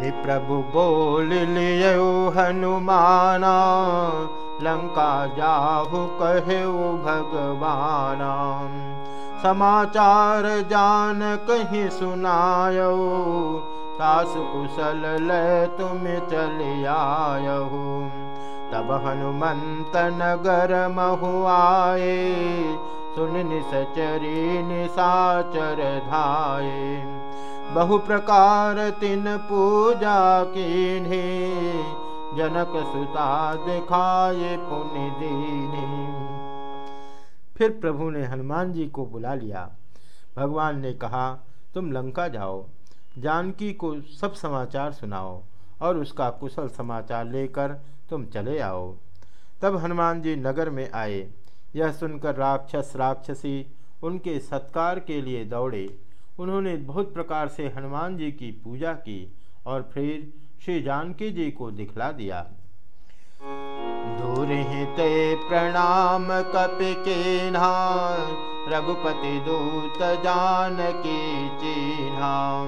सुनि प्रभु बोल लियो हनुमाना लंका जाहु कहे भगवाना। समाचार जान कहीं सुनायो सास कुशल ले तुम चल आयहु तब हनुमंत नगर महुआए सुन निसचरी निसाचर धाये बहु प्रकार तिन पूजा की जनक सुता दिखाए पुण्य दीनी फिर प्रभु ने हनुमान जी को बुला लिया। भगवान ने कहा, तुम लंका जाओ, जानकी को सब समाचार सुनाओ और उसका कुशल समाचार लेकर तुम चले आओ। तब हनुमान जी नगर में आए। यह सुनकर राक्षस राक्षसी उनके सत्कार के लिए दौड़े। उन्होंने बहुत प्रकार से हनुमान जी की पूजा की और फिर श्री जानकी जी को दिखला दिया। दूर ते प्रणाम कपि के रघुपति दूत जान की चिन्हा।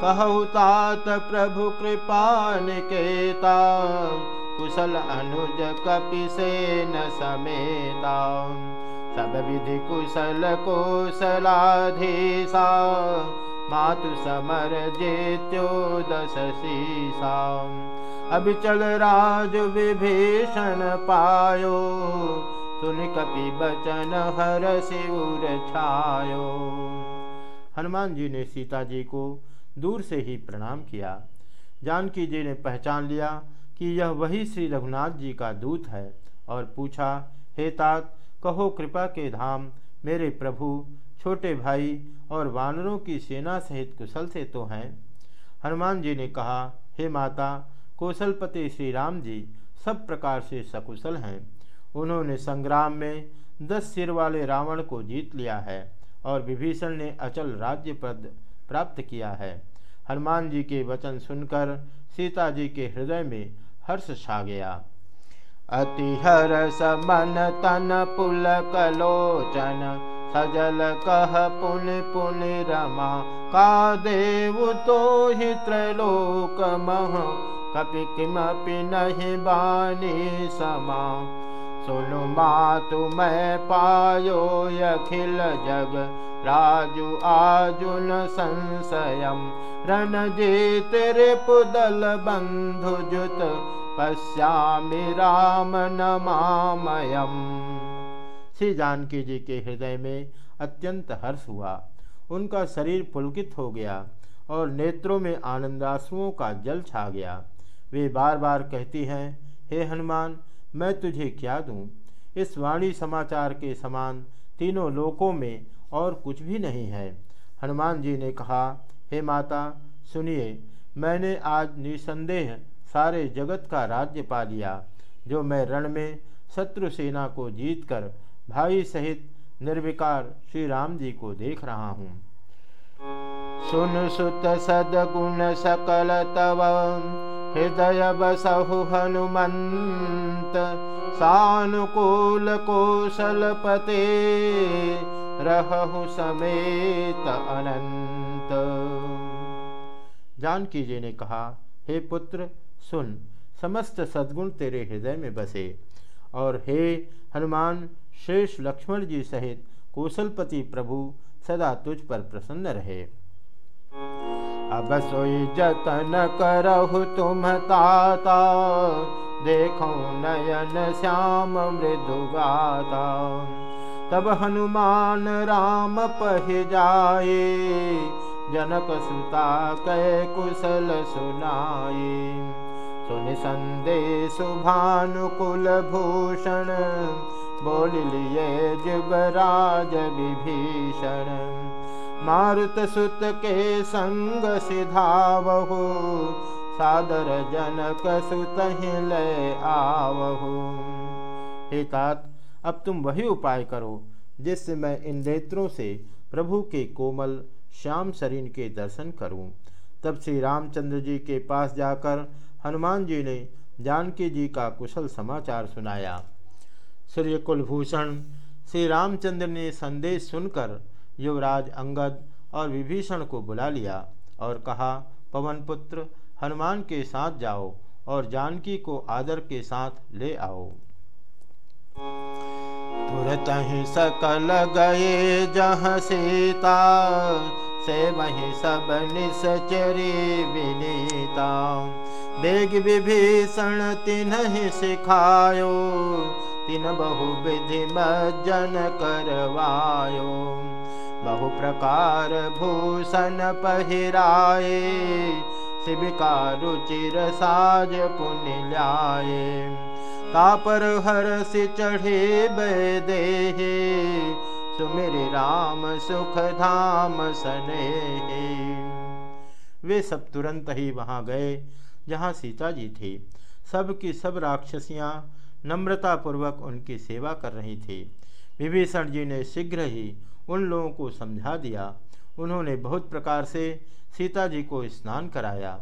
कहु तात प्रभु कृपा निकेता, कुशल अनुज कपि से न समेता। सब विधि कुशल कुशलाधीसा मातु समर जेत्यो दश शीसा चल राज विभीषण पायो, सुन कपि बचन हर शिवर छायो। हनुमान जी ने सीता जी को दूर से ही प्रणाम किया। जानकी जी ने पहचान लिया कि यह वही श्री रघुनाथ जी का दूत है और पूछा, हे तात कहो कृपा के धाम, मेरे प्रभु, छोटे भाई और वानरों की सेना सहित कुशल से तो हैं। हनुमान जी ने कहा, हे माता, कौशलपति श्री राम जी, सब प्रकार से सकुशल हैं। उन्होंने संग्राम में दस सिर वाले रावण को जीत लिया है और विभीषण ने अचल राज्य पद प्राप्त किया है। हनुमान जी के वचन सुनकर सीता जी के हृदय में हर्ष छा गया। अति हर्ष मन तन पुल कलोचन सजल कह पुन पुन रमा का देव तो त्रैलोक मह कपि किमपि नहीं बानी समा। सुनु मातु मैं पायो अखिल जग राजु आजुन संशयम। रणजीत रिपुदल बंधुजुत पश्यामि राम नमामयम श्री जानकी जी के हृदय में अत्यंत हर्ष हुआ। उनका शरीर पुलकित हो गया और नेत्रों में आनंदाश्रुओं का जल छा गया। वे बार बार कहती हैं, हे हनुमान, मैं तुझे क्या दूँ? इस वाणी समाचार के समान तीनों लोकों में और कुछ भी नहीं है। हनुमान जी ने कहा, हे माता, सुनिए, मैंने आज निसंदेह सारे जगत का राज्य पा लिया, जो मैं रण में शत्रु सेना को जीतकर भाई सहित निर्विकार श्री राम जी को देख रहा हूँ। सुन सुत सदगुण सकल तव, हृदय बसहु हनुमंत, सानुकूल कौशलपते रहु समेत अनंत। जानकी जी ने कहा, हे पुत्र सुन, समस्त सद्गुण तेरे हृदय में बसे। और हे हनुमान, शेष लक्ष्मण जी सहित कौशलपति प्रभु सदा तुझ पर प्रसन्न रहे। अब सोई जतन करहु तुम ताता, देखो नयन श्याम मृदु गाता। तब हनुमान राम पह जाए, जनक सुता कै कुशल सुनाए। सुन संदेश भानुकुल भूषण बोल लिए जुबराज विभीषण मारुत सुत के संग सिधावहु सादर जनक सुत ले आवहु हितात, अब तुम वही उपाय करो, जिससे मैं इन नेत्रों से प्रभु के कोमल, श्याम शरीर के दर्शन करूँ। तब श्री रामचंद्र जी के पास जाकर हनुमान जी ने जानकी जी का कुशल समाचार सुनाया। सूर्य कुलभूषण श्री रामचंद्र ने संदेश सुनकर युवराज अंगद और विभीषण को बुला लिया और कहा, पवन पुत्र, हनुमान के साथ जाओ और जानकी को आदर के साथ ले आओ। तुरत ही सकल गए जहाँ सीता से वही सब निसचरी विनीता। बेग विभीषण तिन्ह सिखायो तिन बहु विधि मज्जन करवायो। बहु प्रकार भूषण पहिराए शिविका रुचिर साज पुण्य ल्याए तापर से चढ़े दे सुमिर राम सुख धाम सने वे सब तुरंत ही वहाँ गए, जहाँ सीता जी थी। सब की सब राक्षसियाँ नम्रतापूर्वक उनकी सेवा कर रही थी। विभीषण जी ने शीघ्र ही उन लोगों को समझा दिया। उन्होंने बहुत प्रकार से सीता जी को स्नान कराया,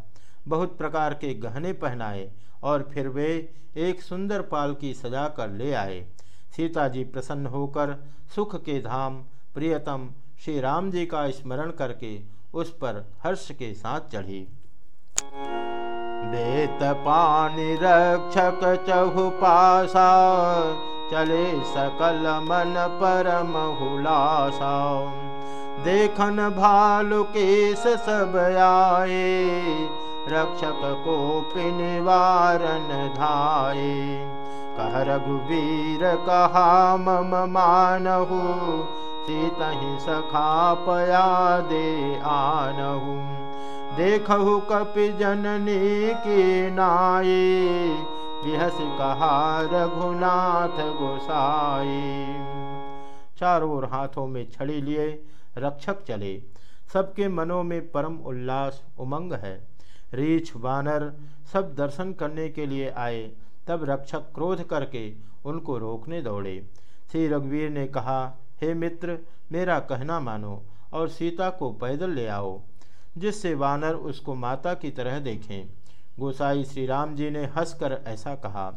बहुत प्रकार के गहने पहनाए और फिर वे एक सुंदर पाल की सजा कर ले आए। सीता जी प्रसन्न होकर सुख के धाम प्रियतम श्री राम जी का स्मरण करके उस पर हर्ष के साथ चढ़ी। बेत पानी रक्षक चहुपासा चले सकल मन परम हुलासा देखन भालु केस सब आए, रक्षक को निवारण धाये कह रघुवीर कहा, मम मानहु सीतहि सखा पया दे आनहु। देखहु कपि जननी की नाये बिहस कहा रघुनाथ गोसाई। चारों ओर हाथों में छड़ी लिए, रक्षक चले। सबके मनों में परम उल्लास, उमंग है। रीछ, वानर सब दर्शन करने के लिए आए। तब रक्षक क्रोध करके उनको रोकने दौड़े। श्री रघुवीर ने कहा, हे मित्र, मेरा कहना मानो और सीता को पैदल ले आओ, जिससे वानर उसको माता की तरह देखें। गोसाई श्री राम जी ने हंसकर ऐसा कहा।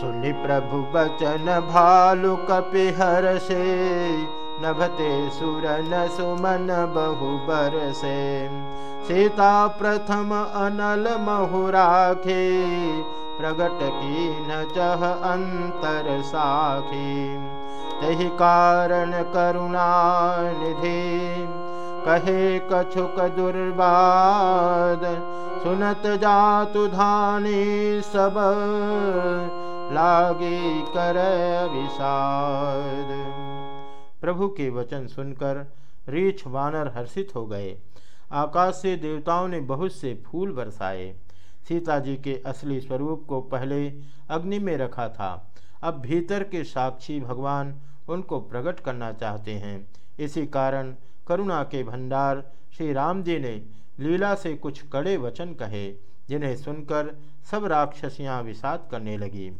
सुनि प्रभु बचन भालु कपिहर से, नभते सुर न सुमन बहु बर से सीता प्रथम अनल महुराखे प्रगट की न चह अंतर साखी। तही कारण करुणा निधि। कहे कछुक दुर्बाद, सुनत जातु धानी सब, लागी कर विषाद प्रभु के वचन सुनकर रीछ वानर हर्षित हो गए। आकाश से देवताओं ने बहुत से फूल बरसाए। सीता जी के असली स्वरूप को पहले अग्नि में रखा था। अब भीतर के साक्षी भगवान उनको प्रकट करना चाहते हैं। इसी कारण करुणा के भंडार श्री राम जी ने लीला से कुछ कड़े वचन कहे, जिन्हें सुनकर सब राक्षसियाँ विषाद करने लगीं।